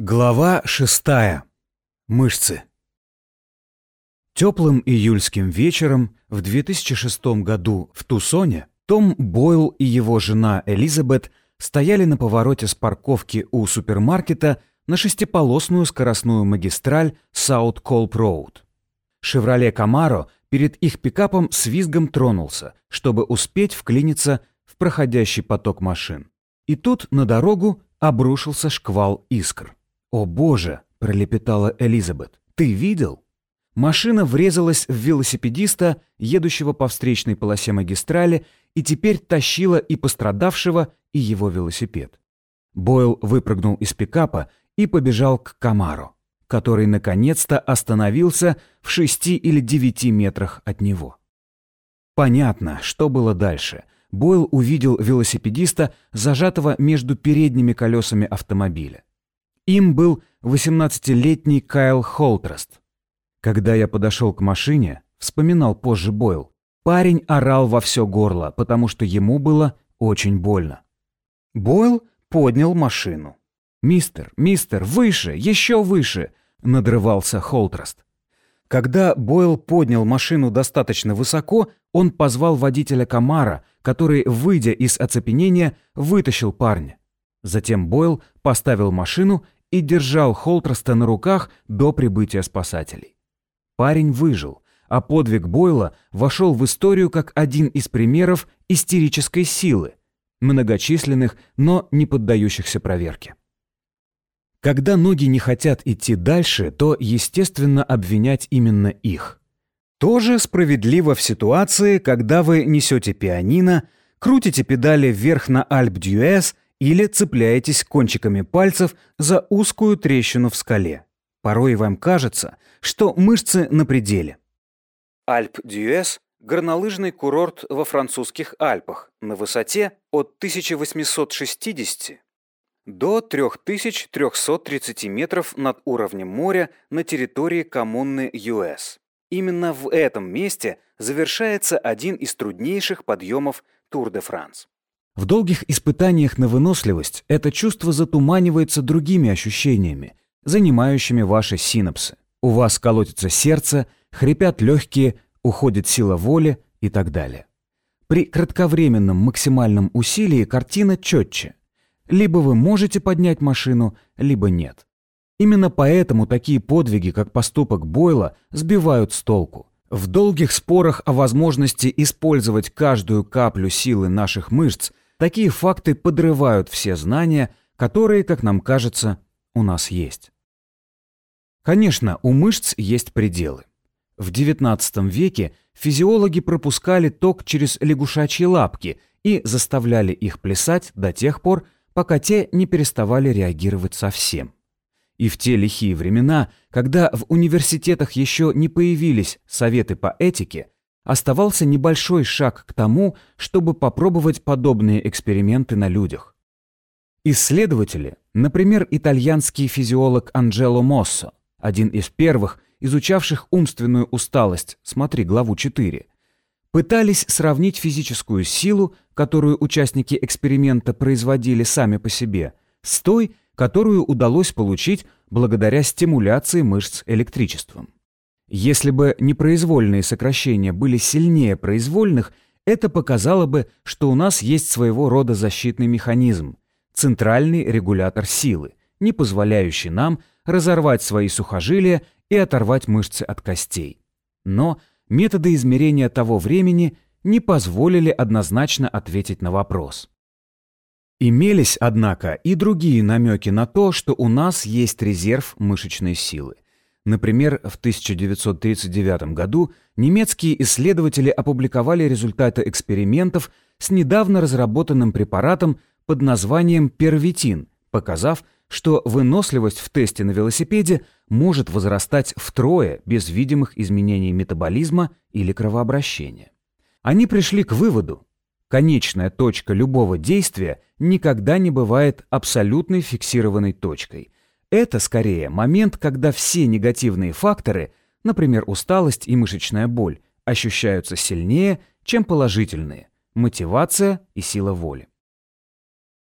Глава шестая. Мышцы. Теплым июльским вечером в 2006 году в Тусоне Том Бойл и его жена Элизабет стояли на повороте с парковки у супермаркета на шестиполосную скоростную магистраль Саут Колп Роуд. «Шевроле Камаро» перед их пикапом с визгом тронулся, чтобы успеть вклиниться в проходящий поток машин. И тут на дорогу обрушился шквал искр. «О боже!» — пролепетала Элизабет. «Ты видел?» Машина врезалась в велосипедиста, едущего по встречной полосе магистрали, и теперь тащила и пострадавшего, и его велосипед. Бойл выпрыгнул из пикапа и побежал к Камару, который наконец-то остановился в шести или девяти метрах от него. Понятно, что было дальше. Бойл увидел велосипедиста, зажатого между передними колесами автомобиля. Им был 18-летний Кайл Холтрест. Когда я подошел к машине, вспоминал позже Бойл, парень орал во все горло, потому что ему было очень больно. Бойл поднял машину. «Мистер, мистер, выше, еще выше!» — надрывался Холтрест. Когда Бойл поднял машину достаточно высоко, он позвал водителя Камара, который, выйдя из оцепенения, вытащил парня. Затем Бойл поставил машину и держал Холтроста на руках до прибытия спасателей. Парень выжил, а подвиг Бойла вошел в историю как один из примеров истерической силы, многочисленных, но не поддающихся проверке. Когда ноги не хотят идти дальше, то, естественно, обвинять именно их. Тоже справедливо в ситуации, когда вы несете пианино, крутите педали вверх на Альп-Дюэс или цепляетесь кончиками пальцев за узкую трещину в скале. Порой вам кажется, что мышцы на пределе. Альп-Дюэс – горнолыжный курорт во французских Альпах на высоте от 1860 до 3330 метров над уровнем моря на территории коммуны Юэз. Именно в этом месте завершается один из труднейших подъемов Тур-де-Франс. В долгих испытаниях на выносливость это чувство затуманивается другими ощущениями, занимающими ваши синапсы. У вас колотится сердце, хрипят легкие, уходит сила воли и так далее. При кратковременном максимальном усилии картина четче. Либо вы можете поднять машину, либо нет. Именно поэтому такие подвиги, как поступок Бойла, сбивают с толку. В долгих спорах о возможности использовать каждую каплю силы наших мышц Такие факты подрывают все знания, которые, как нам кажется, у нас есть. Конечно, у мышц есть пределы. В XIX веке физиологи пропускали ток через лягушачьи лапки и заставляли их плясать до тех пор, пока те не переставали реагировать совсем. И в те лихие времена, когда в университетах еще не появились советы по этике, оставался небольшой шаг к тому, чтобы попробовать подобные эксперименты на людях. Исследователи, например, итальянский физиолог Анджело Моссо, один из первых, изучавших умственную усталость, смотри главу 4, пытались сравнить физическую силу, которую участники эксперимента производили сами по себе, с той, которую удалось получить благодаря стимуляции мышц электричеством. Если бы непроизвольные сокращения были сильнее произвольных, это показало бы, что у нас есть своего рода защитный механизм, центральный регулятор силы, не позволяющий нам разорвать свои сухожилия и оторвать мышцы от костей. Но методы измерения того времени не позволили однозначно ответить на вопрос. Имелись, однако, и другие намеки на то, что у нас есть резерв мышечной силы – Например, в 1939 году немецкие исследователи опубликовали результаты экспериментов с недавно разработанным препаратом под названием первитин, показав, что выносливость в тесте на велосипеде может возрастать втрое без видимых изменений метаболизма или кровообращения. Они пришли к выводу, конечная точка любого действия никогда не бывает абсолютной фиксированной точкой – это скорее момент, когда все негативные факторы, например, усталость и мышечная боль, ощущаются сильнее, чем положительные – мотивация и сила воли.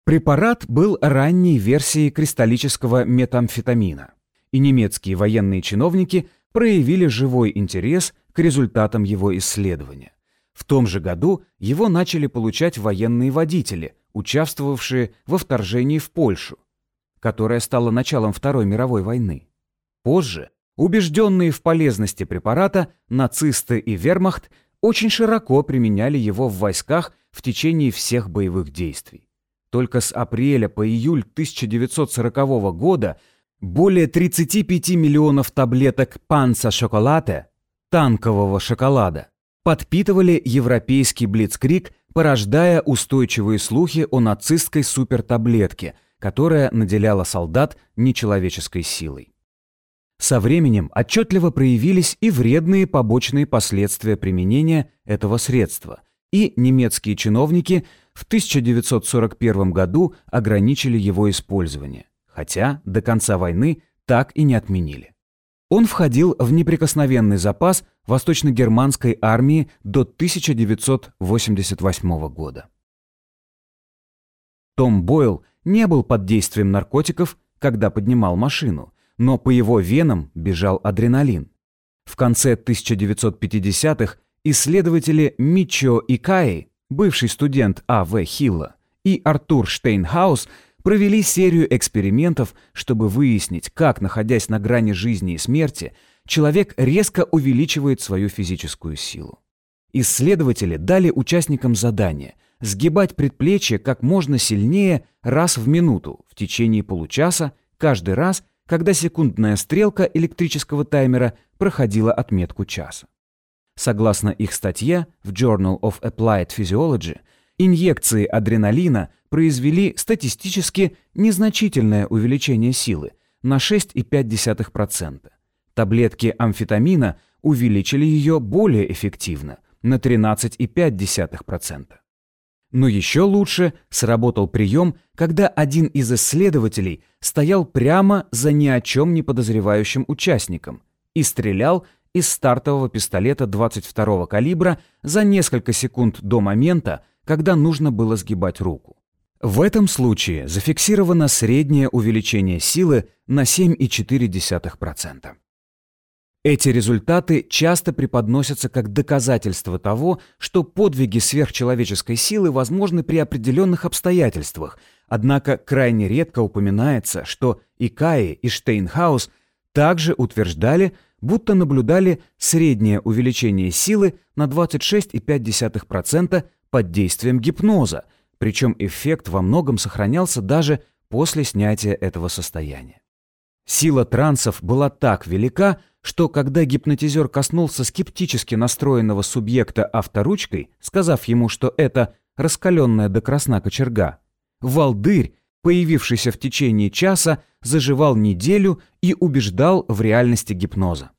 Препарат был ранней версией кристаллического метамфетамина, и немецкие военные чиновники проявили живой интерес к результатам его исследования. В том же году его начали получать военные водители, участвовавшие во вторжении в Польшу, которое стало началом Второй мировой войны. Позже, убежденные в полезности препарата, нацисты и вермахт очень широко применяли его в войсках в течение всех боевых действий. Только с апреля по июль 1940 года более 35 миллионов таблеток панца шоколада, танкового шоколада, подпитывали европейский блицкрик, порождая устойчивые слухи о нацистской супертаблетке, которая наделяла солдат нечеловеческой силой. Со временем отчетливо проявились и вредные побочные последствия применения этого средства, и немецкие чиновники в 1941 году ограничили его использование, хотя до конца войны так и не отменили. Он входил в неприкосновенный запас восточно-германской армии до 1988 года. Том Бойл не был под действием наркотиков, когда поднимал машину, но по его венам бежал адреналин. В конце 1950-х исследователи Мичо Икаи, бывший студент А.В. Хилла, и Артур Штейнхаус провели серию экспериментов, чтобы выяснить, как, находясь на грани жизни и смерти, человек резко увеличивает свою физическую силу. Исследователи дали участникам задание сгибать предплечье как можно сильнее раз в минуту в течение получаса, каждый раз, когда секундная стрелка электрического таймера проходила отметку часа. Согласно их статье в Journal of Applied Physiology, инъекции адреналина произвели статистически незначительное увеличение силы на 6,5%. Таблетки амфетамина увеличили ее более эффективно на 13,5%. Но еще лучше сработал прием, когда один из исследователей стоял прямо за ни о чем не подозревающим участником и стрелял из стартового пистолета 22 калибра за несколько секунд до момента, когда нужно было сгибать руку. В этом случае зафиксировано среднее увеличение силы на 7,4%. Эти результаты часто преподносятся как доказательство того, что подвиги сверхчеловеческой силы возможны при определенных обстоятельствах, однако крайне редко упоминается, что и Каи, и Штейнхаус также утверждали, будто наблюдали среднее увеличение силы на 26,5% под действием гипноза, причем эффект во многом сохранялся даже после снятия этого состояния. Сила трансов была так велика, что когда гипнотизер коснулся скептически настроенного субъекта авторучкой, сказав ему, что это раскаленная до красна кочерга, Валдырь, появившийся в течение часа, заживал неделю и убеждал в реальности гипноза.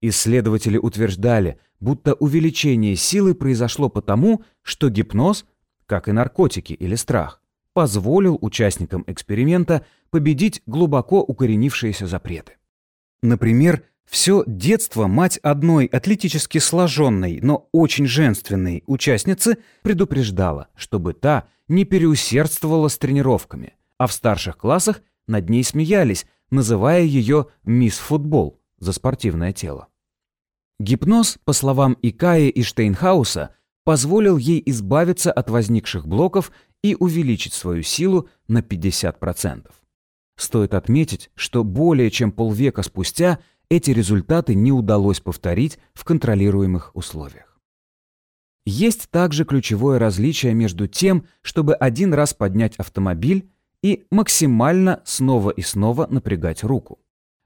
Исследователи утверждали, будто увеличение силы произошло потому, что гипноз, как и наркотики или страх, позволил участникам эксперимента победить глубоко укоренившиеся запреты. Например, все детство мать одной атлетически сложенной, но очень женственной участницы предупреждала, чтобы та не переусердствовала с тренировками, а в старших классах над ней смеялись, называя ее «мисс футбол» за спортивное тело. Гипноз, по словам Икаи и Штейнхауса, позволил ей избавиться от возникших блоков и увеличить свою силу на 50%. Стоит отметить, что более чем полвека спустя эти результаты не удалось повторить в контролируемых условиях. Есть также ключевое различие между тем, чтобы один раз поднять автомобиль и максимально снова и снова напрягать руку.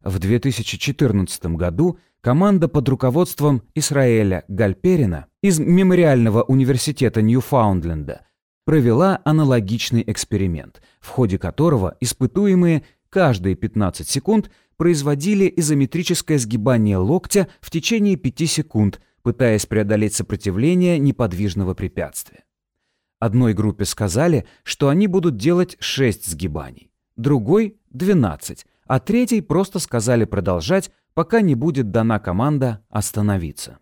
В 2014 году команда под руководством Исраэля Гальперина из Мемориального университета Ньюфаундленда провела аналогичный эксперимент, в ходе которого испытуемые каждые 15 секунд производили изометрическое сгибание локтя в течение 5 секунд, пытаясь преодолеть сопротивление неподвижного препятствия. Одной группе сказали, что они будут делать 6 сгибаний, другой — 12, а третьей просто сказали продолжать, пока не будет дана команда остановиться.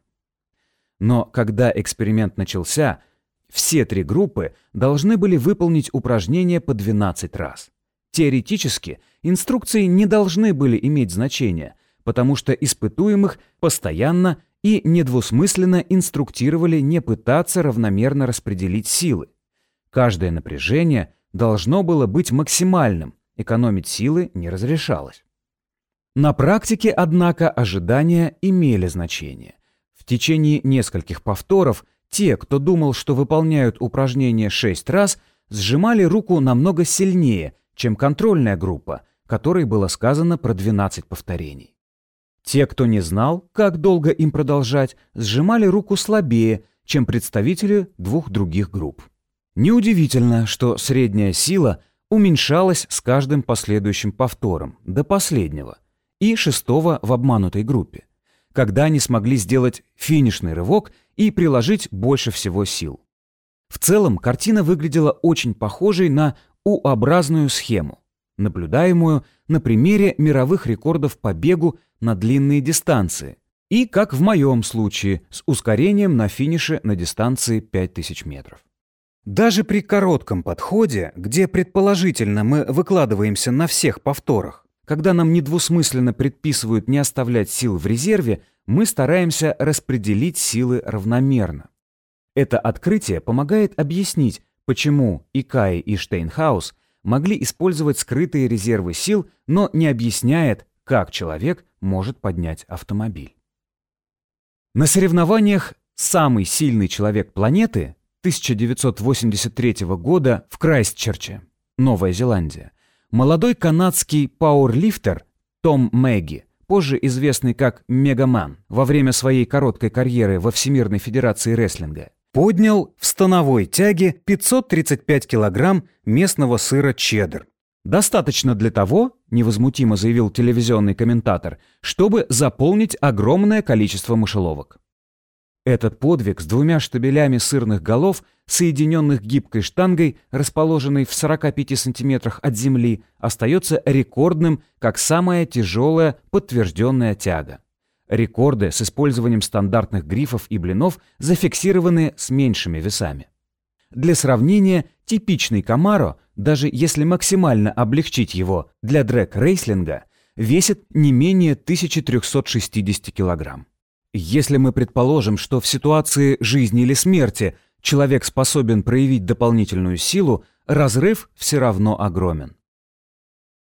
Но когда эксперимент начался, Все три группы должны были выполнить упражнение по 12 раз. Теоретически инструкции не должны были иметь значения, потому что испытуемых постоянно и недвусмысленно инструктировали не пытаться равномерно распределить силы. Каждое напряжение должно было быть максимальным, экономить силы не разрешалось. На практике, однако, ожидания имели значение. В течение нескольких повторов те, кто думал, что выполняют упражнение 6 раз, сжимали руку намного сильнее, чем контрольная группа, которой было сказано про 12 повторений. Те, кто не знал, как долго им продолжать, сжимали руку слабее, чем представители двух других групп. Неудивительно, что средняя сила уменьшалась с каждым последующим повтором, до последнего, и шестого в обманутой группе, когда они смогли сделать финишный рывок и приложить больше всего сил. В целом картина выглядела очень похожей на U-образную схему, наблюдаемую на примере мировых рекордов по бегу на длинные дистанции и, как в моем случае, с ускорением на финише на дистанции 5000 метров. Даже при коротком подходе, где предположительно мы выкладываемся на всех повторах, когда нам недвусмысленно предписывают не оставлять сил в резерве, мы стараемся распределить силы равномерно. Это открытие помогает объяснить, почему и Кай, и Штейнхаус могли использовать скрытые резервы сил, но не объясняет, как человек может поднять автомобиль. На соревнованиях «Самый сильный человек планеты» 1983 года в Крайстчерче, Новая Зеландия, молодой канадский пауэрлифтер Том Мэгги, позже известный как Мегаман, во время своей короткой карьеры во Всемирной Федерации рестлинга, поднял в становой тяге 535 килограмм местного сыра чеддер. Достаточно для того, невозмутимо заявил телевизионный комментатор, чтобы заполнить огромное количество мышеловок. Этот подвиг с двумя штабелями сырных голов, соединенных гибкой штангой, расположенной в 45 сантиметрах от земли, остается рекордным как самая тяжелая подтвержденная тяга. Рекорды с использованием стандартных грифов и блинов зафиксированы с меньшими весами. Для сравнения, типичный Камаро, даже если максимально облегчить его для дрэк-рейслинга, весит не менее 1360 килограмм. Если мы предположим, что в ситуации жизни или смерти человек способен проявить дополнительную силу, разрыв все равно огромен.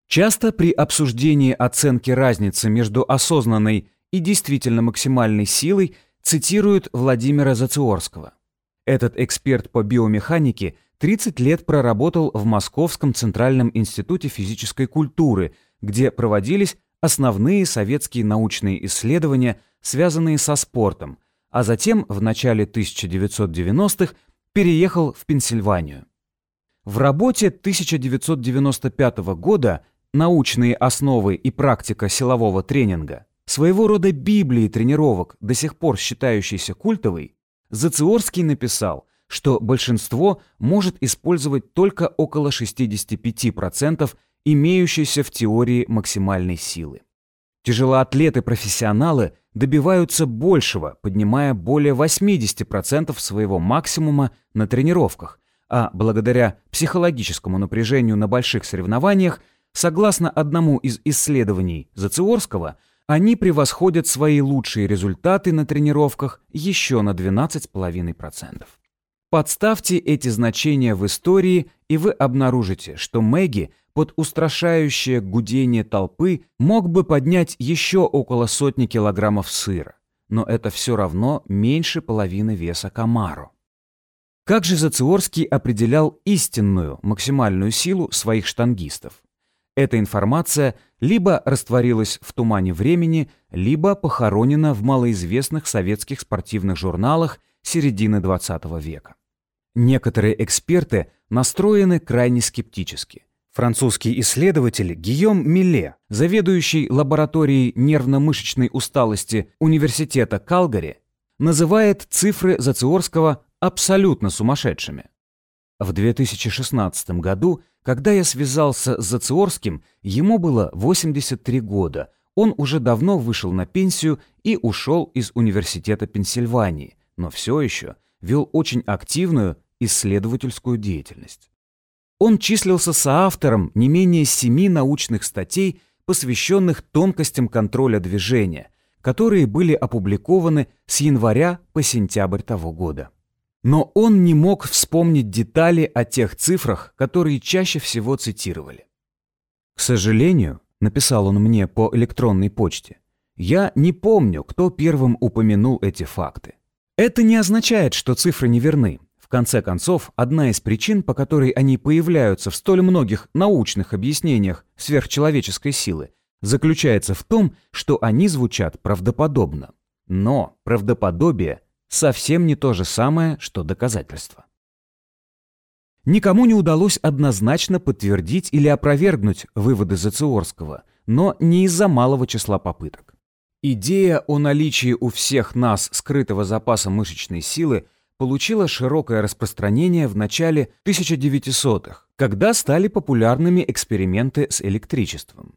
Часто при обсуждении оценки разницы между осознанной и действительно максимальной силой цитируют Владимира Зациорского. Этот эксперт по биомеханике 30 лет проработал в Московском Центральном институте физической культуры, где проводились основные советские научные исследования – связанные со спортом, а затем в начале 1990-х переехал в Пенсильванию. В работе 1995 года «Научные основы и практика силового тренинга», своего рода Библии тренировок, до сих пор считающейся культовой, Зациорский написал, что большинство может использовать только около 65% имеющейся в теории максимальной силы. Тяжелоатлеты-профессионалы добиваются большего, поднимая более 80% своего максимума на тренировках, а благодаря психологическому напряжению на больших соревнованиях, согласно одному из исследований Зациорского, они превосходят свои лучшие результаты на тренировках еще на 12,5%. Подставьте эти значения в истории, и вы обнаружите, что Мэгги – под устрашающее гудение толпы мог бы поднять еще около сотни килограммов сыра, но это все равно меньше половины веса Камаро. Как же Зациорский определял истинную максимальную силу своих штангистов? Эта информация либо растворилась в тумане времени, либо похоронена в малоизвестных советских спортивных журналах середины XX века. Некоторые эксперты настроены крайне скептически – Французский исследователь Гийом Милле, заведующий лабораторией нервно-мышечной усталости Университета Калгари, называет цифры Зациорского абсолютно сумасшедшими. В 2016 году, когда я связался с Зациорским, ему было 83 года. Он уже давно вышел на пенсию и ушел из Университета Пенсильвании, но все еще вел очень активную исследовательскую деятельность. Он числился соавтором не менее семи научных статей, посвященных тонкостям контроля движения, которые были опубликованы с января по сентябрь того года. Но он не мог вспомнить детали о тех цифрах, которые чаще всего цитировали. «К сожалению», — написал он мне по электронной почте, «я не помню, кто первым упомянул эти факты. Это не означает, что цифры неверны. В конце концов, одна из причин, по которой они появляются в столь многих научных объяснениях сверхчеловеческой силы, заключается в том, что они звучат правдоподобно. Но правдоподобие совсем не то же самое, что доказательство. Никому не удалось однозначно подтвердить или опровергнуть выводы Зациорского, но не из-за малого числа попыток. Идея о наличии у всех нас скрытого запаса мышечной силы получила широкое распространение в начале 1900-х, когда стали популярными эксперименты с электричеством.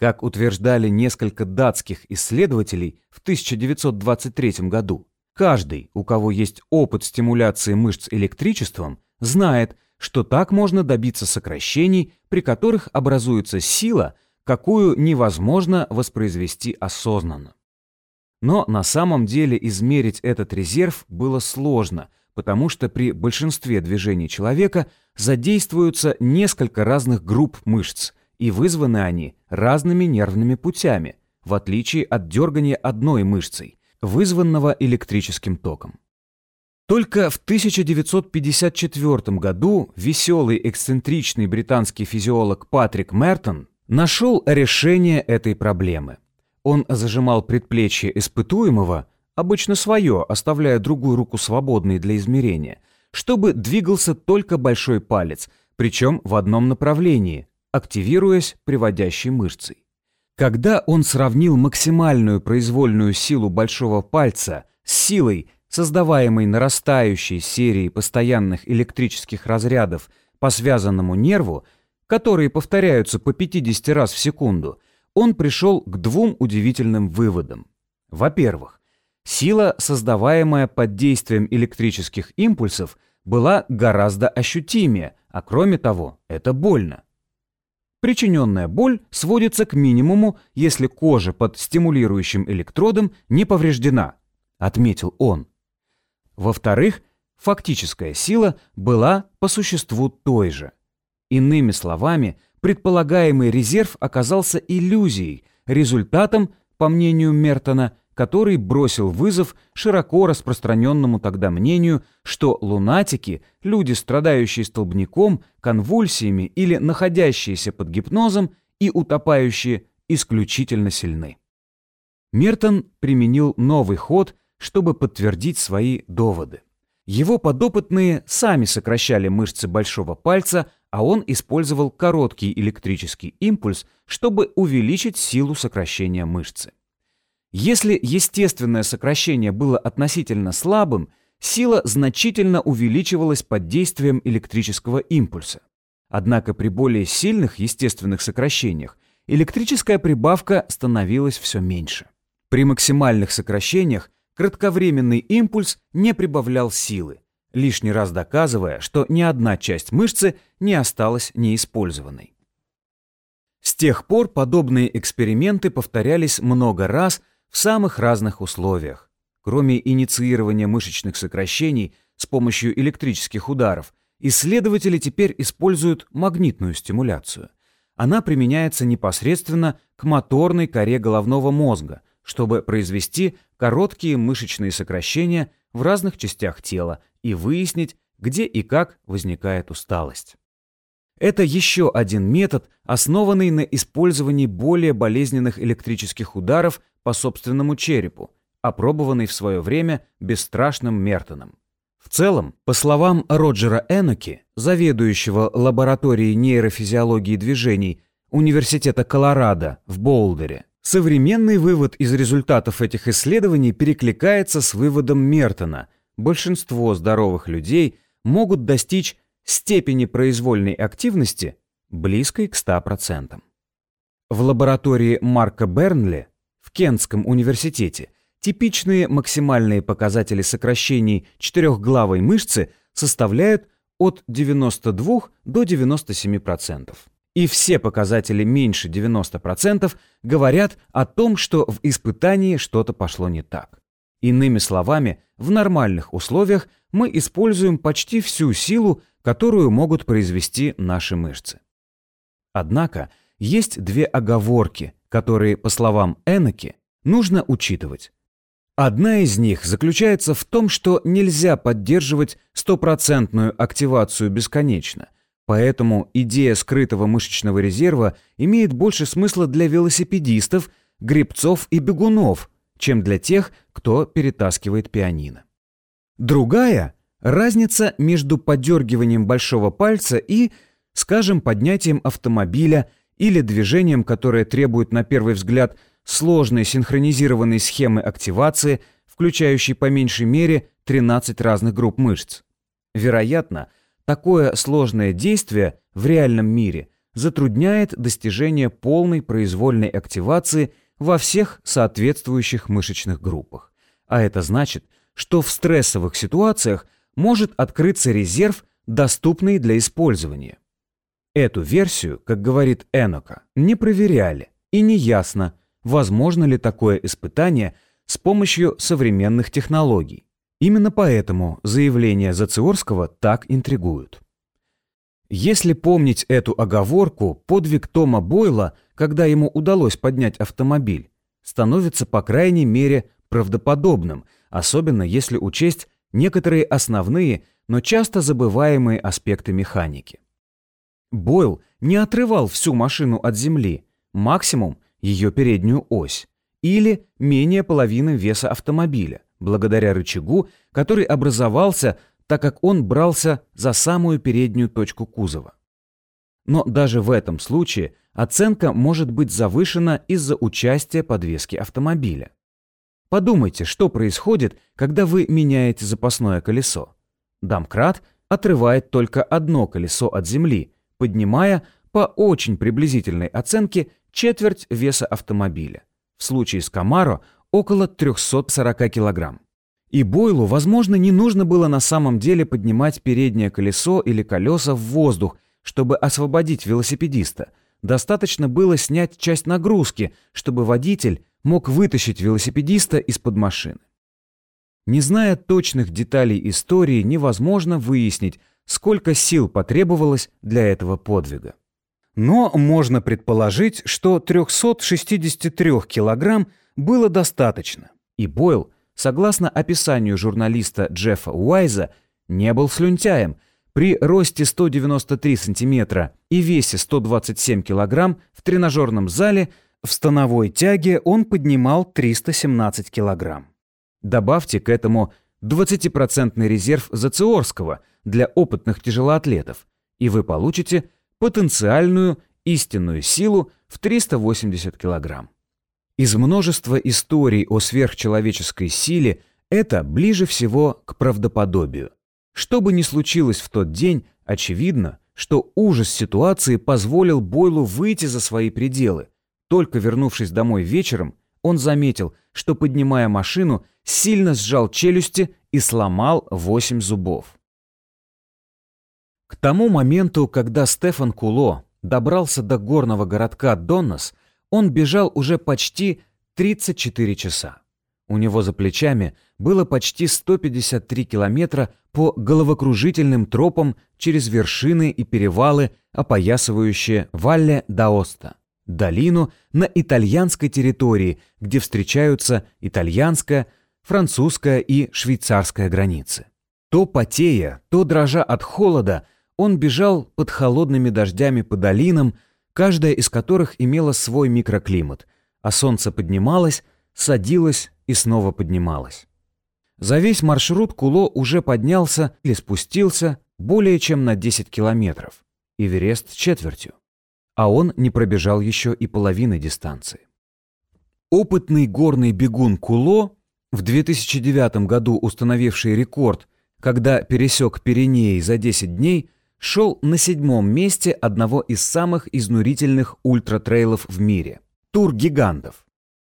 Как утверждали несколько датских исследователей в 1923 году, Каждый, у кого есть опыт стимуляции мышц электричеством, знает, что так можно добиться сокращений, при которых образуется сила, какую невозможно воспроизвести осознанно. Но на самом деле измерить этот резерв было сложно, потому что при большинстве движений человека задействуются несколько разных групп мышц, и вызваны они разными нервными путями, в отличие от дергания одной мышцей – вызванного электрическим током. Только в 1954 году веселый эксцентричный британский физиолог Патрик Мертон нашел решение этой проблемы. Он зажимал предплечье испытуемого, обычно свое, оставляя другую руку свободной для измерения, чтобы двигался только большой палец, причем в одном направлении, активируясь приводящей мышцей. Когда он сравнил максимальную произвольную силу большого пальца с силой, создаваемой нарастающей серией постоянных электрических разрядов по связанному нерву, которые повторяются по 50 раз в секунду, он пришел к двум удивительным выводам. Во-первых, сила, создаваемая под действием электрических импульсов, была гораздо ощутимее, а кроме того, это больно. Причиненная боль сводится к минимуму, если кожа под стимулирующим электродом не повреждена, отметил он. Во-вторых, фактическая сила была по существу той же. Иными словами, предполагаемый резерв оказался иллюзией, результатом, по мнению Мертона, который бросил вызов широко распространенному тогда мнению, что лунатики, люди, страдающие столбняком, конвульсиями или находящиеся под гипнозом и утопающие, исключительно сильны. Мертон применил новый ход, чтобы подтвердить свои доводы. Его подопытные сами сокращали мышцы большого пальца, а он использовал короткий электрический импульс, чтобы увеличить силу сокращения мышцы. Если естественное сокращение было относительно слабым, сила значительно увеличивалась под действием электрического импульса. Однако при более сильных естественных сокращениях электрическая прибавка становилась все меньше. При максимальных сокращениях кратковременный импульс не прибавлял силы, лишний раз доказывая, что ни одна часть мышцы не осталась неиспользованной. С тех пор подобные эксперименты повторялись много раз – в самых разных условиях. Кроме инициирования мышечных сокращений с помощью электрических ударов, исследователи теперь используют магнитную стимуляцию. Она применяется непосредственно к моторной коре головного мозга, чтобы произвести короткие мышечные сокращения в разных частях тела и выяснить, где и как возникает усталость. Это еще один метод, основанный на использовании более болезненных электрических ударов по собственному черепу, опробованный в свое время бесстрашным Мертоном. В целом, по словам Роджера Эноки, заведующего лабораторией нейрофизиологии движений Университета Колорадо в Боулдере, современный вывод из результатов этих исследований перекликается с выводом Мертона. Большинство здоровых людей могут достичь степени произвольной активности близкой к 100%. В лаборатории Марка Бернли Кентском университете типичные максимальные показатели сокращений четырехглавой мышцы составляют от 92 до 97%. И все показатели меньше 90% говорят о том, что в испытании что-то пошло не так. Иными словами, в нормальных условиях мы используем почти всю силу, которую могут произвести наши мышцы. Однако есть две оговорки, которые, по словам Эноки, нужно учитывать. Одна из них заключается в том, что нельзя поддерживать стопроцентную активацию бесконечно, поэтому идея скрытого мышечного резерва имеет больше смысла для велосипедистов, гребцов и бегунов, чем для тех, кто перетаскивает пианино. Другая – разница между подергиванием большого пальца и, скажем, поднятием автомобиля или движением, которое требует на первый взгляд – сложной синхронизированной схемы активации, включающей по меньшей мере 13 разных групп мышц. Вероятно, такое сложное действие в реальном мире затрудняет достижение полной произвольной активации во всех соответствующих мышечных группах. А это значит, что в стрессовых ситуациях может открыться резерв, доступный для использования. Эту версию, как говорит Энока, не проверяли, и не ясно, возможно ли такое испытание с помощью современных технологий. Именно поэтому заявления Зациорского так интригуют. Если помнить эту оговорку, подвиг Тома Бойла, когда ему удалось поднять автомобиль, становится по крайней мере правдоподобным, особенно если учесть некоторые основные, но часто забываемые аспекты механики. Бойл не отрывал всю машину от земли, максимум ее переднюю ось, или менее половины веса автомобиля, благодаря рычагу, который образовался, так как он брался за самую переднюю точку кузова. Но даже в этом случае оценка может быть завышена из-за участия подвески автомобиля. Подумайте, что происходит, когда вы меняете запасное колесо. Домкрат отрывает только одно колесо от земли, поднимая по очень приблизительной оценке четверть веса автомобиля. В случае с Камаро около 340 килограмм. И Бойлу, возможно, не нужно было на самом деле поднимать переднее колесо или колеса в воздух, чтобы освободить велосипедиста. Достаточно было снять часть нагрузки, чтобы водитель мог вытащить велосипедиста из-под машины. Не зная точных деталей истории, невозможно выяснить, сколько сил потребовалось для этого подвига. Но можно предположить, что 363 килограмм было достаточно, и Бойл, согласно описанию журналиста Джеффа Уайза, не был слюнтяем. При росте 193 сантиметра и весе 127 килограмм в тренажерном зале в становой тяге он поднимал 317 килограмм. Добавьте к этому 20% резерв Зациорского для опытных тяжелоатлетов, и вы получите потенциальную истинную силу в 380 килограмм. Из множества историй о сверхчеловеческой силе это ближе всего к правдоподобию. Что бы ни случилось в тот день, очевидно, что ужас ситуации позволил Бойлу выйти за свои пределы. Только вернувшись домой вечером, он заметил, что, поднимая машину, сильно сжал челюсти и сломал 8 зубов. К тому моменту, когда Стефан Куло добрался до горного городка Доннос, он бежал уже почти 34 часа. У него за плечами было почти 153 километра по головокружительным тропам через вершины и перевалы, опоясывающие Валле д'Аоста, долину на итальянской территории, где встречаются итальянская, французская и швейцарская границы. То потея, то дрожа от холода, он бежал под холодными дождями по долинам, каждая из которых имела свой микроклимат, а солнце поднималось, садилось и снова поднималось. За весь маршрут Куло уже поднялся или спустился более чем на 10 километров, Эверест четвертью. А он не пробежал еще и половины дистанции. Опытный горный бегун Куло, в 2009 году установивший рекорд, когда пересек Пиренеи за 10 дней, шел на седьмом месте одного из самых изнурительных ультратрейлов в мире – Тур гигантов.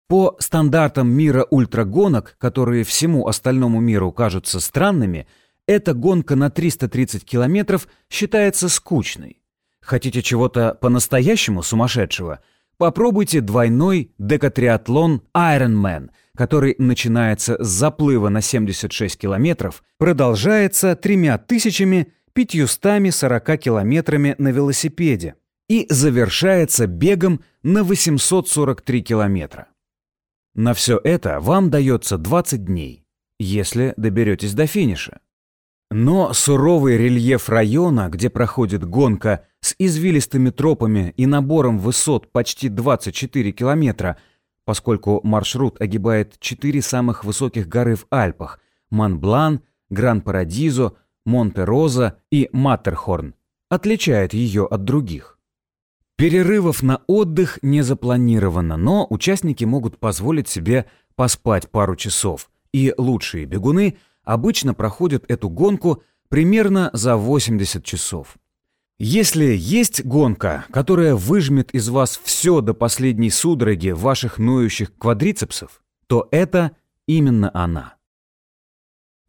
По стандартам мира ультрагонок, которые всему остальному миру кажутся странными, Эта гонка на 330 километров считается скучной. Хотите чего-то по-настоящему сумасшедшего? Попробуйте двойной декатриатлон Ironman, который начинается с заплыва на 76 километров, продолжается 3540 километрами на велосипеде и завершается бегом на 843 километра. На все это вам дается 20 дней, если доберетесь до финиша. Но суровый рельеф района, где проходит гонка с извилистыми тропами и набором высот почти 24 километра, поскольку маршрут огибает четыре самых высоких горы в Альпах – Монблан, Гран-Парадизо, Монте-Роза и Маттерхорн, отличает ее от других. Перерывов на отдых не запланировано, но участники могут позволить себе поспать пару часов, и лучшие бегуны – обычно проходят эту гонку примерно за 80 часов. Если есть гонка, которая выжмет из вас все до последней судороги ваших ноющих квадрицепсов, то это именно она.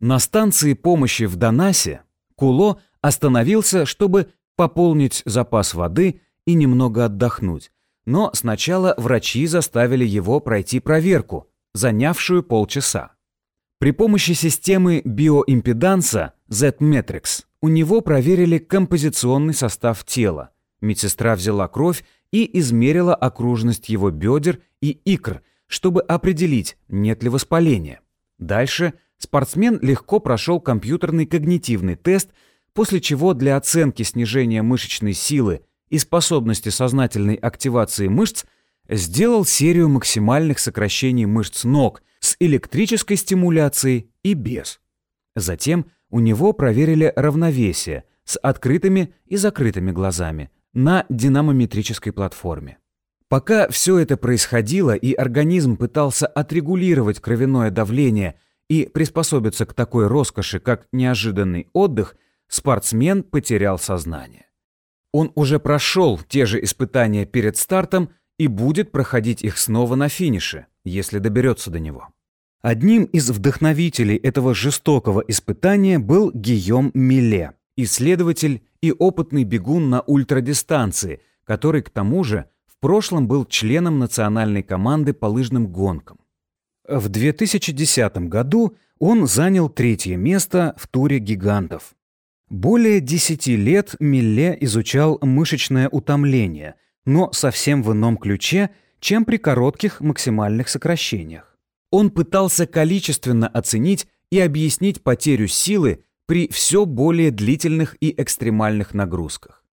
На станции помощи в Донасе Куло остановился, чтобы пополнить запас воды и немного отдохнуть, но сначала врачи заставили его пройти проверку, занявшую полчаса. При помощи системы биоимпеданса Z-Metrix у него проверили композиционный состав тела. Медсестра взяла кровь и измерила окружность его бедер и икр, чтобы определить, нет ли воспаления. Дальше спортсмен легко прошел компьютерный когнитивный тест, после чего для оценки снижения мышечной силы и способности сознательной активации мышц сделал серию максимальных сокращений мышц ног – с электрической стимуляцией и без. Затем у него проверили равновесие с открытыми и закрытыми глазами на динамометрической платформе. Пока все это происходило и организм пытался отрегулировать кровяное давление и приспособиться к такой роскоши, как неожиданный отдых, спортсмен потерял сознание. Он уже прошел те же испытания перед стартом и будет проходить их снова на финише, если доберется до него. Одним из вдохновителей этого жестокого испытания был Гийом Милле, исследователь и опытный бегун на ультрадистанции, который к тому же в прошлом был членом национальной команды по лыжным гонкам. В 2010 году он занял третье место в туре гигантов. Более 10 лет Милле изучал мышечное утомление, но совсем в ином ключе, чем при коротких максимальных сокращениях. Он пытался количественно оценить и объяснить потерю силы при все более длительных и экстремальных нагрузках.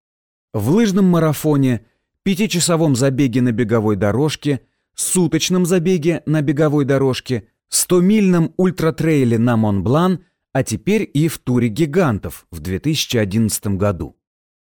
В лыжном марафоне, пятичасовом забеге на беговой дорожке, суточном забеге на беговой дорожке, 100-мильном ультратрейле на Монблан, а теперь и в туре гигантов в 2011 году.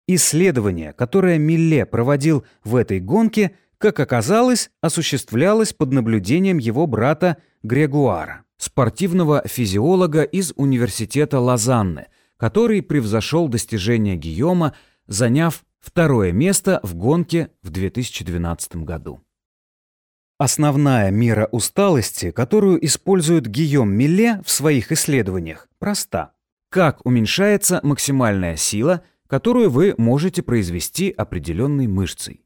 Исследование, которое Милле проводил в этой гонке – как оказалось, осуществлялось под наблюдением его брата Грегуара, спортивного физиолога из университета Лозанны, который превзошел достижения Гийома, заняв второе место в гонке в 2012 году. Основная мера усталости, которую использует Гийом Милле в своих исследованиях, проста. Как уменьшается максимальная сила, которую вы можете произвести определенной мышцей?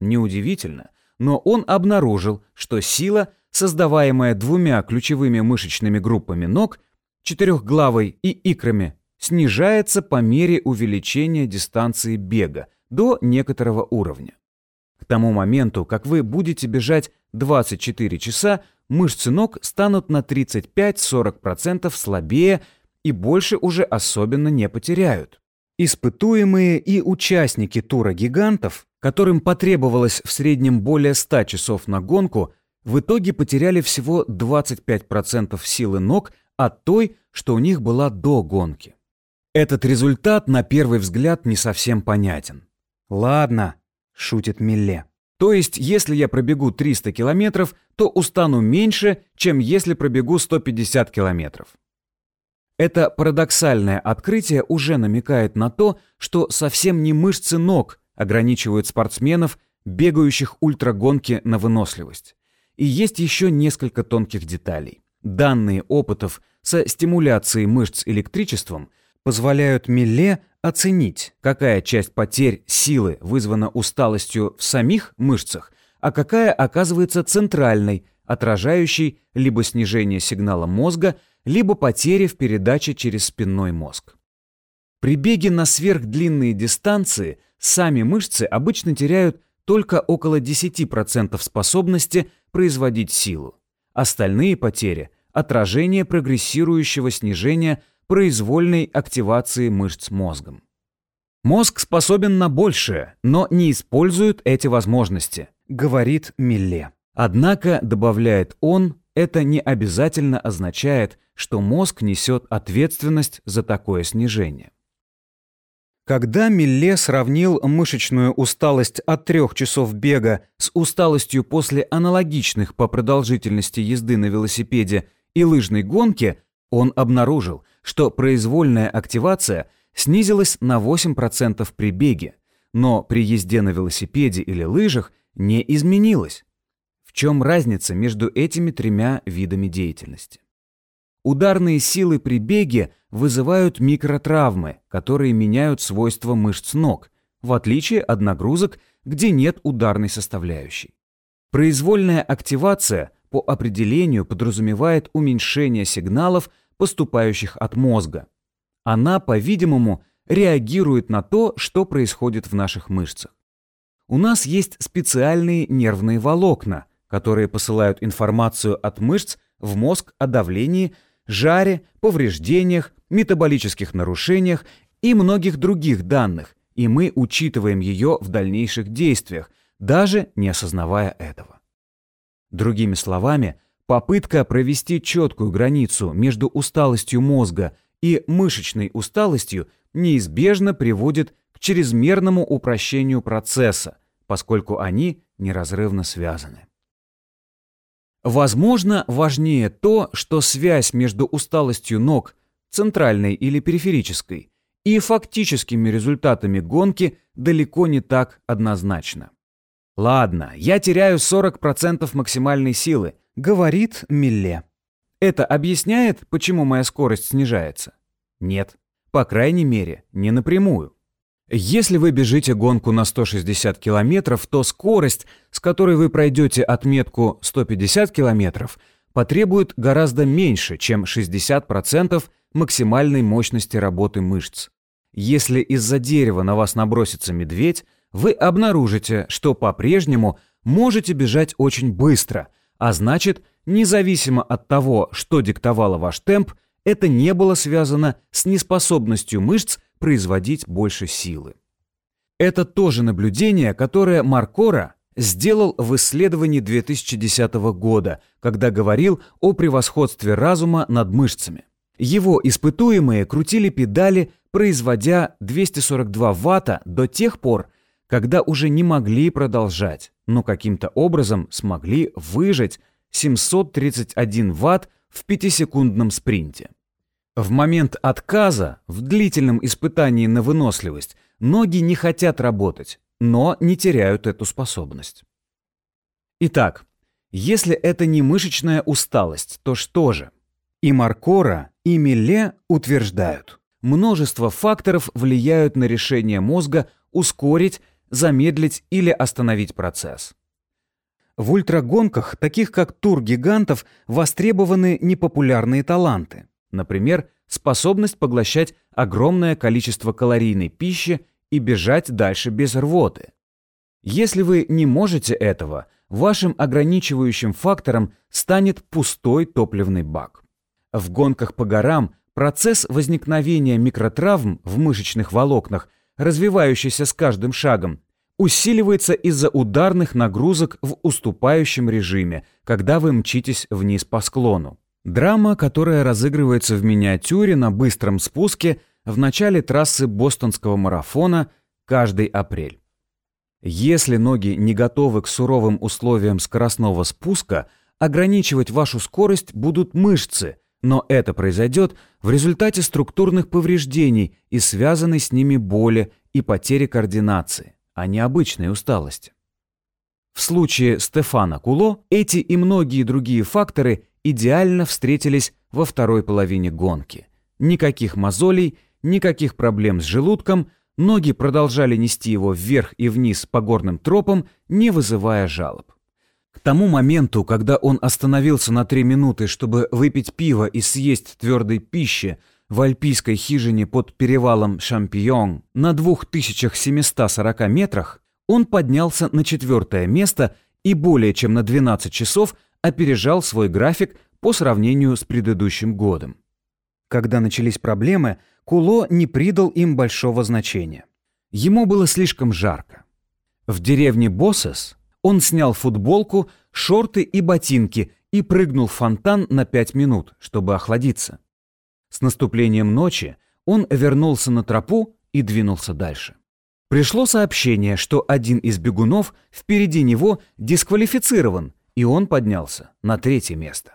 Неудивительно, но он обнаружил, что сила, создаваемая двумя ключевыми мышечными группами ног, четырехглавой и икрами, снижается по мере увеличения дистанции бега до некоторого уровня. К тому моменту, как вы будете бежать 24 часа, мышцы ног станут на 35-40% слабее и больше уже особенно не потеряют. Испытуемые и участники тура гигантов которым потребовалось в среднем более 100 часов на гонку, в итоге потеряли всего 25% силы ног от той, что у них была до гонки. Этот результат на первый взгляд не совсем понятен. «Ладно», — шутит Милле. «То есть, если я пробегу 300 километров, то устану меньше, чем если пробегу 150 километров». Это парадоксальное открытие уже намекает на то, что совсем не мышцы ног ограничивают спортсменов, бегающих ультрагонки на выносливость. И есть еще несколько тонких деталей. Данные опытов со стимуляцией мышц электричеством позволяют Милле оценить, какая часть потерь силы вызвана усталостью в самих мышцах, а какая оказывается центральной, отражающей либо снижение сигнала мозга, либо потери в передаче через спинной мозг. При беге на сверхдлинные дистанции сами мышцы обычно теряют только около 10% способности производить силу. Остальные потери – отражение прогрессирующего снижения произвольной активации мышц мозгом. Мозг способен на большее, но не использует эти возможности, говорит Милле. Однако, добавляет он, это не обязательно означает, что мозг несет ответственность за такое снижение. Когда Милле сравнил мышечную усталость от трех часов бега с усталостью после аналогичных по продолжительности езды на велосипеде и лыжной гонки, он обнаружил, что произвольная активация снизилась на 8% при беге, но при езде на велосипеде или лыжах не изменилась. Чем разница между этими тремя видами деятельности? Ударные силы при беге вызывают микротравмы, которые меняют свойства мышц ног, в отличие от нагрузок, где нет ударной составляющей. Произвольная активация по определению подразумевает уменьшение сигналов, поступающих от мозга. Она, по-видимому, реагирует на то, что происходит в наших мышцах. У нас есть специальные нервные волокна, которые посылают информацию от мышц в мозг о давлении жаре, повреждениях, метаболических нарушениях и многих других данных, и мы учитываем ее в дальнейших действиях, даже не осознавая этого. Другими словами, попытка провести четкую границу между усталостью мозга и мышечной усталостью неизбежно приводит к чрезмерному упрощению процесса, поскольку они неразрывно связаны. Возможно, важнее то, что связь между усталостью ног, центральной или периферической, и фактическими результатами гонки далеко не так однозначна. «Ладно, я теряю 40% максимальной силы», — говорит Милле. Это объясняет, почему моя скорость снижается? Нет. По крайней мере, не напрямую. Если вы бежите гонку на 160 км, то скорость, с которой вы пройдете отметку 150 км, потребует гораздо меньше, чем 60% максимальной мощности работы мышц. Если из-за дерева на вас набросится медведь, вы обнаружите, что по-прежнему можете бежать очень быстро, а значит, независимо от того, что диктовало ваш темп, это не было связано с неспособностью мышц производить больше силы. Это тоже наблюдение, которое Маркора сделал в исследовании 2010 года, когда говорил о превосходстве разума над мышцами. Его испытуемые крутили педали, производя 242 ватта до тех пор, когда уже не могли продолжать, но каким-то образом смогли выжать 731 ватт в пятисекундном спринте. В момент отказа, в длительном испытании на выносливость, ноги не хотят работать, но не теряют эту способность. Итак, если это не мышечная усталость, то что же? И Маркора, и Милле утверждают, множество факторов влияют на решение мозга ускорить, замедлить или остановить процесс. В ультрагонках, таких как Тур гигантов, востребованы непопулярные таланты. Например, способность поглощать огромное количество калорийной пищи и бежать дальше без рвоты. Если вы не можете этого, вашим ограничивающим фактором станет пустой топливный бак. В гонках по горам процесс возникновения микротравм в мышечных волокнах, развивающийся с каждым шагом, усиливается из-за ударных нагрузок в уступающем режиме, когда вы мчитесь вниз по склону. Драма, которая разыгрывается в миниатюре на быстром спуске в начале трассы бостонского марафона каждый апрель. Если ноги не готовы к суровым условиям скоростного спуска, ограничивать вашу скорость будут мышцы, но это произойдет в результате структурных повреждений и связанной с ними боли и потери координации, а не обычной усталости. В случае Стефана Куло эти и многие другие факторы идеально встретились во второй половине гонки. Никаких мозолей, никаких проблем с желудком, ноги продолжали нести его вверх и вниз по горным тропам, не вызывая жалоб. К тому моменту, когда он остановился на три минуты, чтобы выпить пиво и съесть твердой пищи в альпийской хижине под перевалом Шампион на 2740 метрах, он поднялся на четвертое место и более чем на 12 часов опережал свой график по сравнению с предыдущим годом. Когда начались проблемы, Куло не придал им большого значения. Ему было слишком жарко. В деревне Боссес он снял футболку, шорты и ботинки и прыгнул в фонтан на пять минут, чтобы охладиться. С наступлением ночи он вернулся на тропу и двинулся дальше. Пришло сообщение, что один из бегунов впереди него дисквалифицирован, и он поднялся на третье место.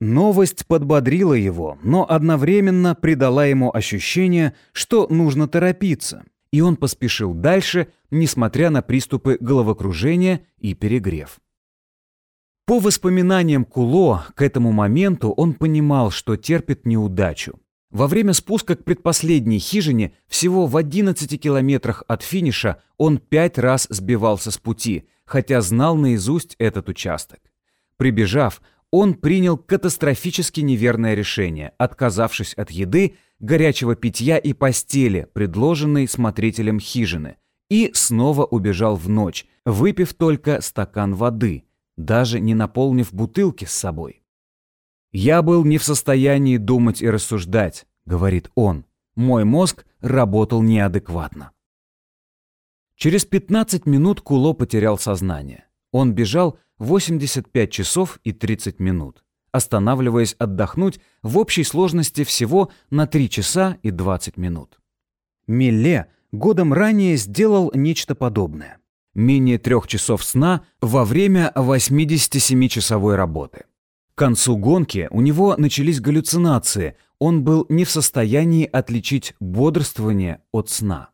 Новость подбодрила его, но одновременно придала ему ощущение, что нужно торопиться, и он поспешил дальше, несмотря на приступы головокружения и перегрев. По воспоминаниям Куло, к этому моменту он понимал, что терпит неудачу. Во время спуска к предпоследней хижине, всего в 11 километрах от финиша, он пять раз сбивался с пути, хотя знал наизусть этот участок. Прибежав, он принял катастрофически неверное решение, отказавшись от еды, горячего питья и постели, предложенной смотрителем хижины, и снова убежал в ночь, выпив только стакан воды, даже не наполнив бутылки с собой. «Я был не в состоянии думать и рассуждать», — говорит он. «Мой мозг работал неадекватно». Через 15 минут Куло потерял сознание. Он бежал 85 часов и 30 минут, останавливаясь отдохнуть в общей сложности всего на 3 часа и 20 минут. Милле годом ранее сделал нечто подобное. Менее трех часов сна во время 87-часовой работы. К концу гонки у него начались галлюцинации, он был не в состоянии отличить бодрствование от сна.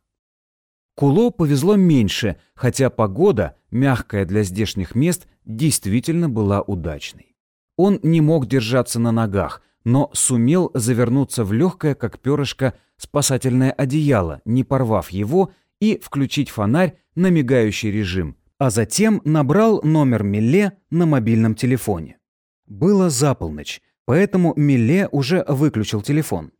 Куло повезло меньше, хотя погода, мягкая для здешних мест, действительно была удачной. Он не мог держаться на ногах, но сумел завернуться в легкое, как перышко, спасательное одеяло, не порвав его, и включить фонарь на мигающий режим, а затем набрал номер Милле на мобильном телефоне. Было за полночь, поэтому Милле уже выключил телефон.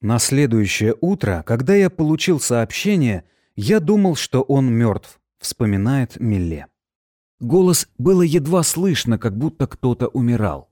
На следующее утро, когда я получил сообщение, я думал, что он мертв, вспоминает Милле. Голос было едва слышно, как будто кто-то умирал.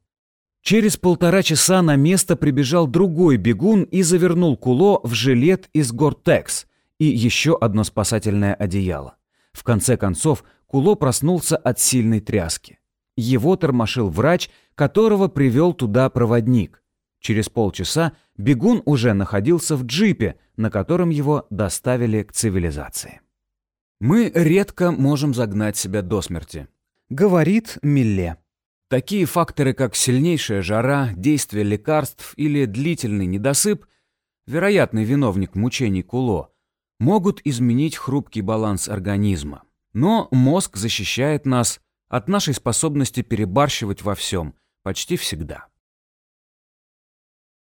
Через полтора часа на место прибежал другой бегун и завернул Куло в жилет из Гортекс и еще одно спасательное одеяло. В конце концов, Куло проснулся от сильной тряски. Его тормошил врач, которого привел туда проводник. Через полчаса бегун уже находился в джипе, на котором его доставили к цивилизации. «Мы редко можем загнать себя до смерти», — говорит Милле. Такие факторы, как сильнейшая жара, действие лекарств или длительный недосып, вероятный виновник мучений Куло, могут изменить хрупкий баланс организма. Но мозг защищает нас от нашей способности перебарщивать во всем, почти всегда.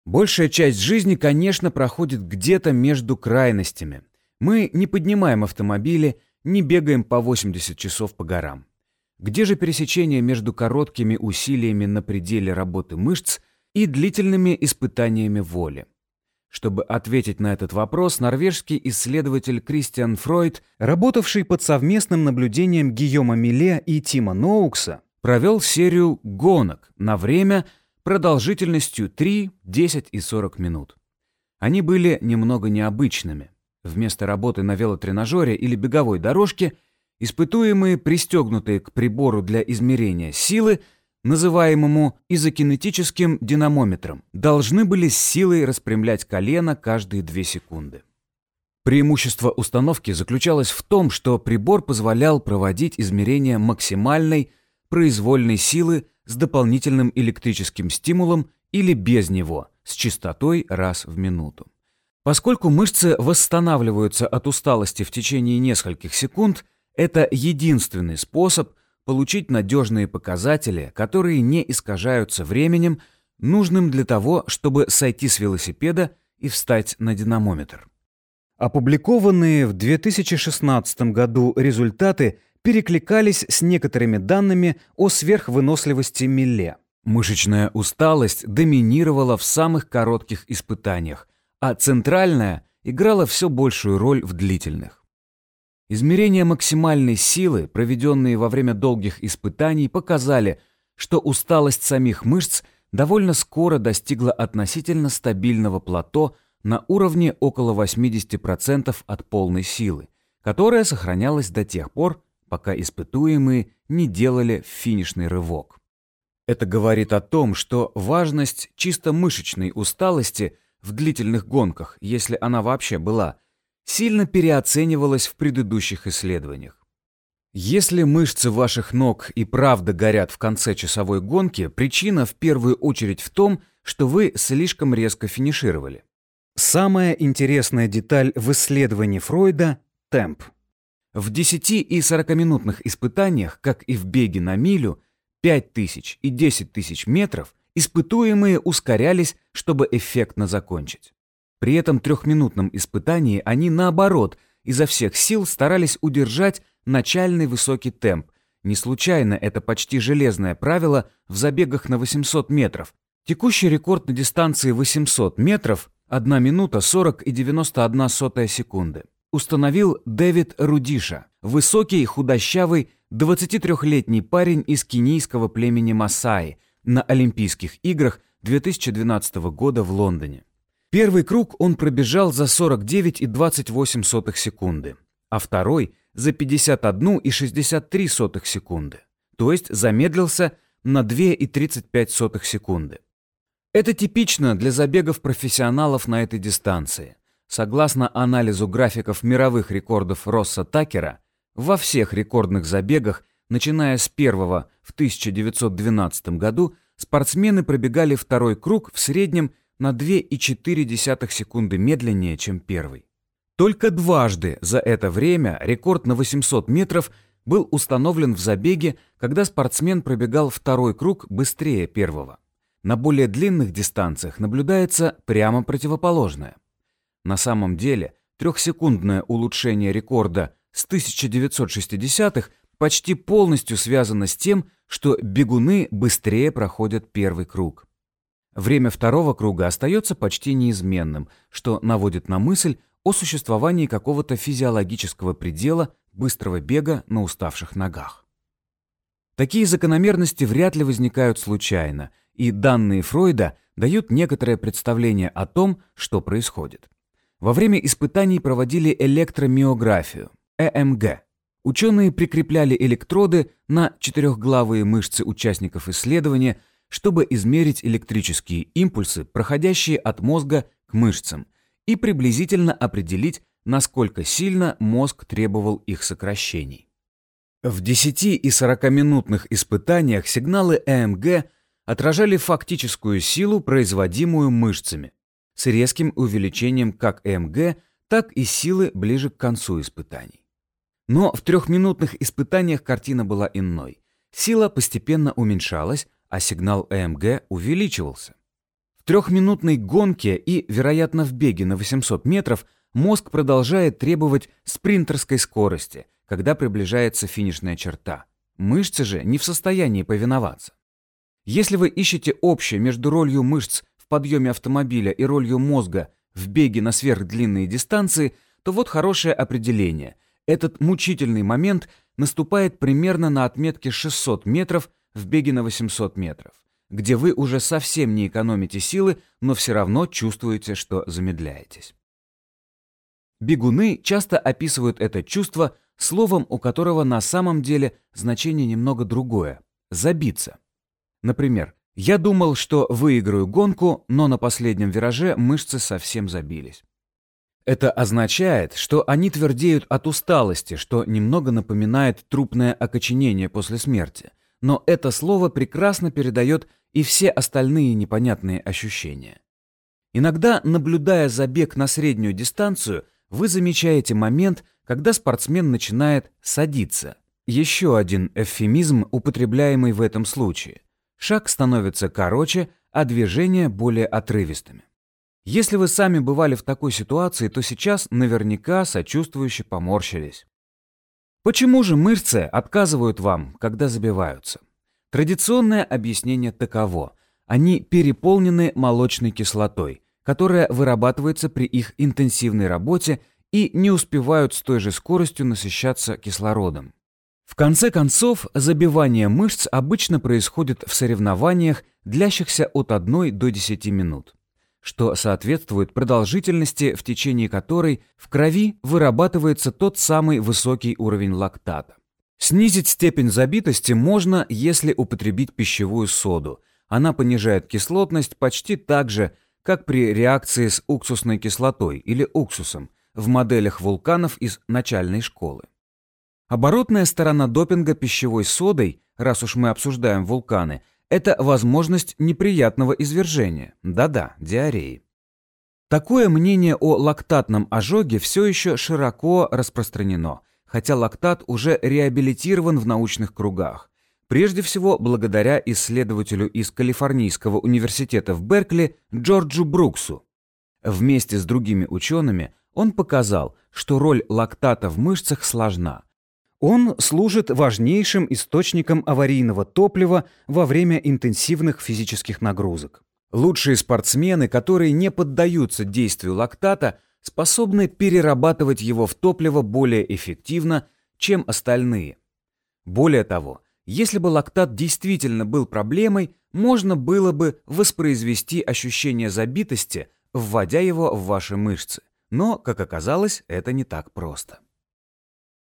Большая часть жизни, конечно, проходит где-то между крайностями. Мы не поднимаем автомобили, не бегаем по 80 часов по горам. Где же пересечение между короткими усилиями на пределе работы мышц и длительными испытаниями воли? Чтобы ответить на этот вопрос, норвежский исследователь Кристиан Фройд, работавший под совместным наблюдением Гийома Миле и Тима Ноукса, провел серию гонок на время продолжительностью 3, 10 и 40 минут. Они были немного необычными. Вместо работы на велотренажере или беговой дорожке, испытуемые, пристегнутые к прибору для измерения силы, называемому изокинетическим динамометром, должны были с силой распрямлять колено каждые 2 секунды. Преимущество установки заключалось в том, что прибор позволял проводить измерения максимальной произвольной силы с дополнительным электрическим стимулом или без него, с частотой раз в минуту. Поскольку мышцы восстанавливаются от усталости в течение нескольких секунд, это единственный способ получить надежные показатели, которые не искажаются временем, нужным для того, чтобы сойти с велосипеда и встать на динамометр. Опубликованные в 2016 году результаты перекликались с некоторыми данными о сверхвыносливости Милле. Мышечная усталость доминировала в самых коротких испытаниях, а центральная играла все большую роль в длительных. Измерения максимальной силы, проведенные во время долгих испытаний, показали, что усталость самих мышц довольно скоро достигла относительно стабильного плато – на уровне около 80% от полной силы, которая сохранялась до тех пор, пока испытуемые не делали финишный рывок. Это говорит о том, что важность чисто мышечной усталости в длительных гонках, если она вообще была, сильно переоценивалась в предыдущих исследованиях. Если мышцы ваших ног и правда горят в конце часовой гонки, причина в первую очередь в том, что вы слишком резко финишировали. Самая интересная деталь в исследовании Фройда – темп. В 10 и 40-минутных испытаниях, как и в беге на милю, 5000 и 10 тысяч метров, испытуемые ускорялись, чтобы эффектно закончить. При этом трехминутном испытании они, наоборот, изо всех сил старались удержать начальный высокий темп. Не случайно это почти железное правило в забегах на 800 метров. Текущий рекорд на дистанции 800 метров 1 минута 40 и 91 сотая секунды. Установил Дэвид Рудиша, высокий, худощавый, 23-летний парень из кенийского племени Масаи на Олимпийских играх 2012 года в Лондоне. Первый круг он пробежал за 49 и 28 сотых секунды, а второй – за 51 и 63 сотых секунды, то есть замедлился на 2 и 35 сотых секунды. Это типично для забегов профессионалов на этой дистанции. Согласно анализу графиков мировых рекордов Росса Такера, во всех рекордных забегах, начиная с первого в 1912 году, спортсмены пробегали второй круг в среднем на 2,4 секунды медленнее, чем первый. Только дважды за это время рекорд на 800 метров был установлен в забеге, когда спортсмен пробегал второй круг быстрее первого. На более длинных дистанциях наблюдается прямо противоположное. На самом деле, трехсекундное улучшение рекорда с 1960-х почти полностью связано с тем, что бегуны быстрее проходят первый круг. Время второго круга остается почти неизменным, что наводит на мысль о существовании какого-то физиологического предела быстрого бега на уставших ногах. Такие закономерности вряд ли возникают случайно, и данные Фройда дают некоторое представление о том, что происходит. Во время испытаний проводили электромиографию, ЭМГ. Ученые прикрепляли электроды на четырехглавые мышцы участников исследования, чтобы измерить электрические импульсы, проходящие от мозга к мышцам, и приблизительно определить, насколько сильно мозг требовал их сокращений. В 10 и 40-минутных испытаниях сигналы ЭМГ отражали фактическую силу, производимую мышцами, с резким увеличением как ЭМГ, так и силы ближе к концу испытаний. Но в трехминутных испытаниях картина была иной. Сила постепенно уменьшалась, а сигнал ЭМГ увеличивался. В трехминутной гонке и, вероятно, в беге на 800 метров мозг продолжает требовать спринтерской скорости, когда приближается финишная черта. Мышцы же не в состоянии повиноваться. Если вы ищете общее между ролью мышц подъеме автомобиля и ролью мозга в беге на сверхдлинные дистанции, то вот хорошее определение. Этот мучительный момент наступает примерно на отметке 600 метров в беге на 800 метров, где вы уже совсем не экономите силы, но все равно чувствуете, что замедляетесь. Бегуны часто описывают это чувство словом, у которого на самом деле значение немного другое – забиться. Например, я думал, что выиграю гонку, но на последнем вираже мышцы совсем забились. Это означает, что они твердеют от усталости, что немного напоминает трупное окоченение после смерти. Но это слово прекрасно передает и все остальные непонятные ощущения. Иногда, наблюдая забег на среднюю дистанцию, вы замечаете момент, когда спортсмен начинает садиться. еще один эвфемизм, употребляемый в этом случае. Шаг становится короче, а движения более отрывистыми. Если вы сами бывали в такой ситуации, то сейчас наверняка сочувствующе поморщились. Почему же мышцы отказывают вам, когда забиваются? Традиционное объяснение таково. Они переполнены молочной кислотой, которая вырабатывается при их интенсивной работе и не успевают с той же скоростью насыщаться кислородом. В конце концов, забивание мышц обычно происходит в соревнованиях, длящихся от 1 до 10 минут, что соответствует продолжительности, в течение которой в крови вырабатывается тот самый высокий уровень лактата. Снизить степень забитости можно, если употребить пищевую соду. Она понижает кислотность почти так же, как при реакции с уксусной кислотой или уксусом в моделях вулканов из начальной школы. Оборотная сторона допинга пищевой содой, раз уж мы обсуждаем вулканы, это возможность неприятного извержения. Да-да, диареи. Такое мнение о лактатном ожоге все еще широко распространено, хотя лактат уже реабилитирован в научных кругах. Прежде всего, благодаря исследователю из Калифорнийского университета в Беркли Джорджу Бруксу. Вместе с другими учеными он показал, что роль лактата в мышцах сложна – он служит важнейшим источником аварийного топлива во время интенсивных физических нагрузок. Лучшие спортсмены, которые не поддаются действию лактата, способны перерабатывать его в топливо более эффективно, чем остальные. Более того, если бы лактат действительно был проблемой, можно было бы воспроизвести ощущение забитости, вводя его в ваши мышцы. Но, как оказалось, это не так просто.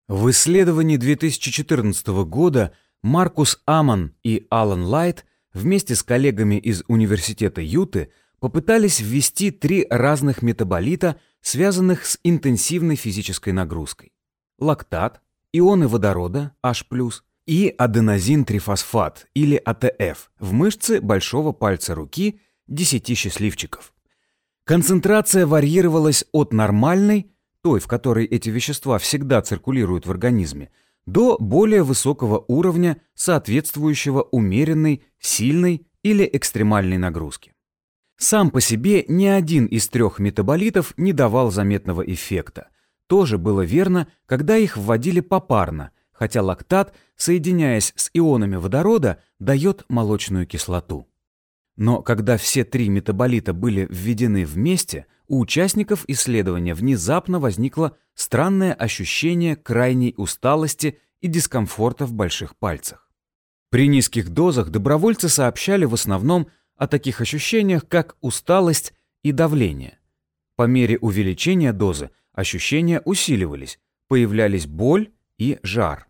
В исследовании 2014 года Маркус Аман и Алан Лайт вместе с коллегами из Университета Юты попытались ввести три разных метаболита, связанных с интенсивной физической нагрузкой. Лактат, ионы водорода, H+, и аденозин-трифосфат, или АТФ, в мышцы большого пальца руки 10 счастливчиков. Концентрация варьировалась от нормальной той, в которой эти вещества всегда циркулируют в организме, до более высокого уровня, соответствующего умеренной, сильной или экстремальной нагрузке. Сам по себе ни один из трех метаболитов не давал заметного эффекта. Тоже было верно, когда их вводили попарно, хотя лактат, соединяясь с ионами водорода, дает молочную кислоту. Но когда все три метаболита были введены вместе, у участников исследования внезапно возникло странное ощущение крайней усталости и дискомфорта в больших пальцах. При низких дозах добровольцы сообщали в основном о таких ощущениях, как усталость и давление. По мере увеличения дозы ощущения усиливались, появлялись боль и жар.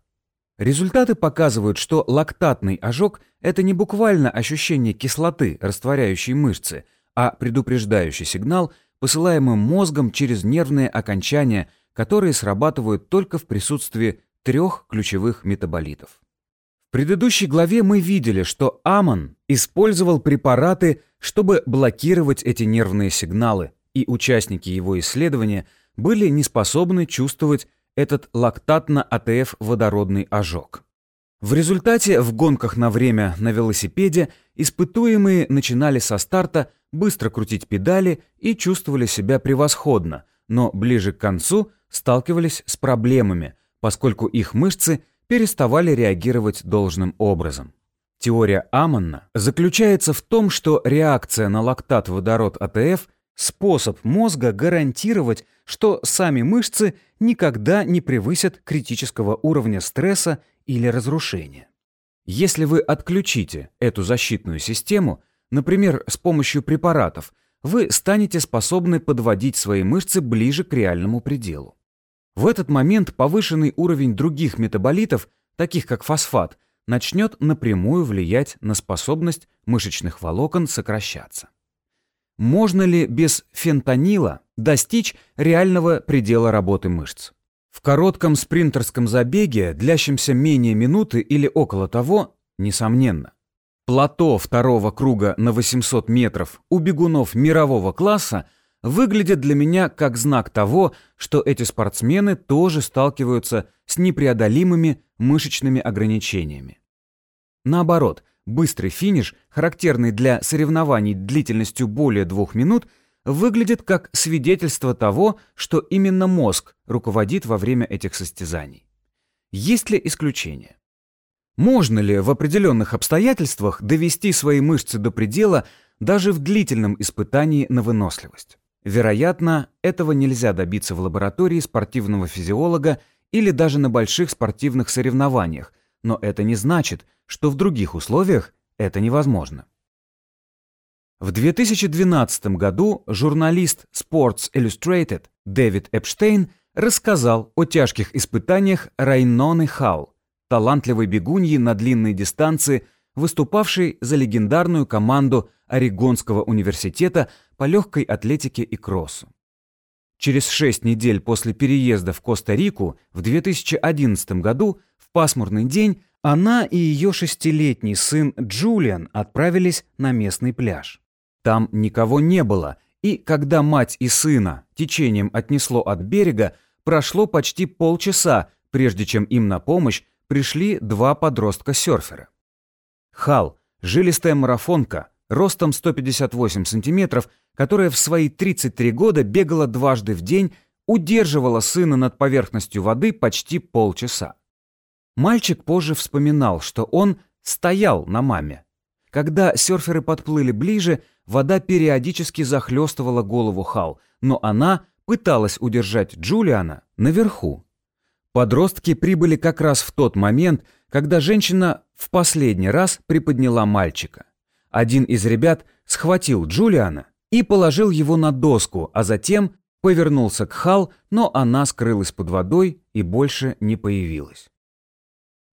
Результаты показывают, что лактатный ожог – это не буквально ощущение кислоты, растворяющей мышцы, а предупреждающий сигнал, посылаемым мозгом через нервные окончания, которые срабатывают только в присутствии трех ключевых метаболитов. В предыдущей главе мы видели, что Амон использовал препараты, чтобы блокировать эти нервные сигналы, и участники его исследования были не способны чувствовать этот лактатно-АТФ водородный ожог. В результате в гонках на время на велосипеде испытуемые начинали со старта быстро крутить педали и чувствовали себя превосходно, но ближе к концу сталкивались с проблемами, поскольку их мышцы переставали реагировать должным образом. Теория Аманна заключается в том, что реакция на лактат-водород АТФ – способ мозга гарантировать, что сами мышцы никогда не превысят критического уровня стресса или разрушения. Если вы отключите эту защитную систему, например, с помощью препаратов, вы станете способны подводить свои мышцы ближе к реальному пределу. В этот момент повышенный уровень других метаболитов, таких как фосфат, начнет напрямую влиять на способность мышечных волокон сокращаться. Можно ли без фентанила достичь реального предела работы мышц? В коротком спринтерском забеге, длящемся менее минуты или около того, несомненно. Плато второго круга на 800 метров у бегунов мирового класса выглядит для меня как знак того, что эти спортсмены тоже сталкиваются с непреодолимыми мышечными ограничениями. Наоборот, быстрый финиш, характерный для соревнований длительностью более двух минут, выглядит как свидетельство того, что именно мозг руководит во время этих состязаний. Есть ли исключения? Можно ли в определенных обстоятельствах довести свои мышцы до предела даже в длительном испытании на выносливость? Вероятно, этого нельзя добиться в лаборатории спортивного физиолога или даже на больших спортивных соревнованиях, но это не значит, что в других условиях это невозможно. В 2012 году журналист Sports Illustrated Дэвид Эпштейн рассказал о тяжких испытаниях Райноны Халл, талантливой бегуньи на длинной дистанции, выступавшей за легендарную команду Орегонского университета по легкой атлетике и кроссу. Через шесть недель после переезда в Коста-Рику в 2011 году в пасмурный день она и ее шестилетний сын Джулиан отправились на местный пляж. Там никого не было, и когда мать и сына течением отнесло от берега, прошло почти полчаса, прежде чем им на помощь пришли два подростка-серфера. Хал, жилистая марафонка, ростом 158 сантиметров, которая в свои 33 года бегала дважды в день, удерживала сына над поверхностью воды почти полчаса. Мальчик позже вспоминал, что он стоял на маме. Когда серферы подплыли ближе, вода периодически захлестывала голову Хал, но она пыталась удержать Джулиана наверху. Подростки прибыли как раз в тот момент, когда женщина в последний раз приподняла мальчика. Один из ребят схватил Джулиана и положил его на доску, а затем повернулся к Хал, но она скрылась под водой и больше не появилась.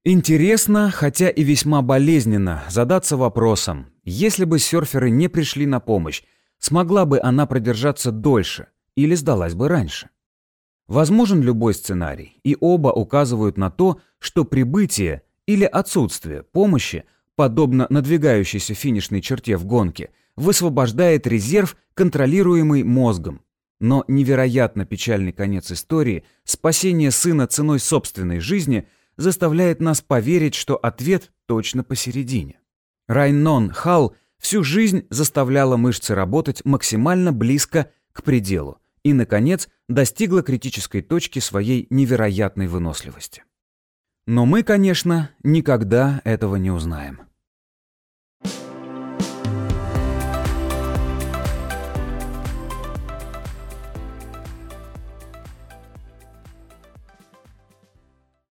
Интересно, хотя и весьма болезненно, задаться вопросом, если бы серферы не пришли на помощь, смогла бы она продержаться дольше или сдалась бы раньше? Возможен любой сценарий, и оба указывают на то, что прибытие или отсутствие помощи, подобно надвигающейся финишной черте в гонке, высвобождает резерв, контролируемый мозгом. Но невероятно печальный конец истории, спасение сына ценой собственной жизни – заставляет нас поверить, что ответ точно посередине. Райнон Халл всю жизнь заставляла мышцы работать максимально близко к пределу и, наконец, достигла критической точки своей невероятной выносливости. Но мы, конечно, никогда этого не узнаем.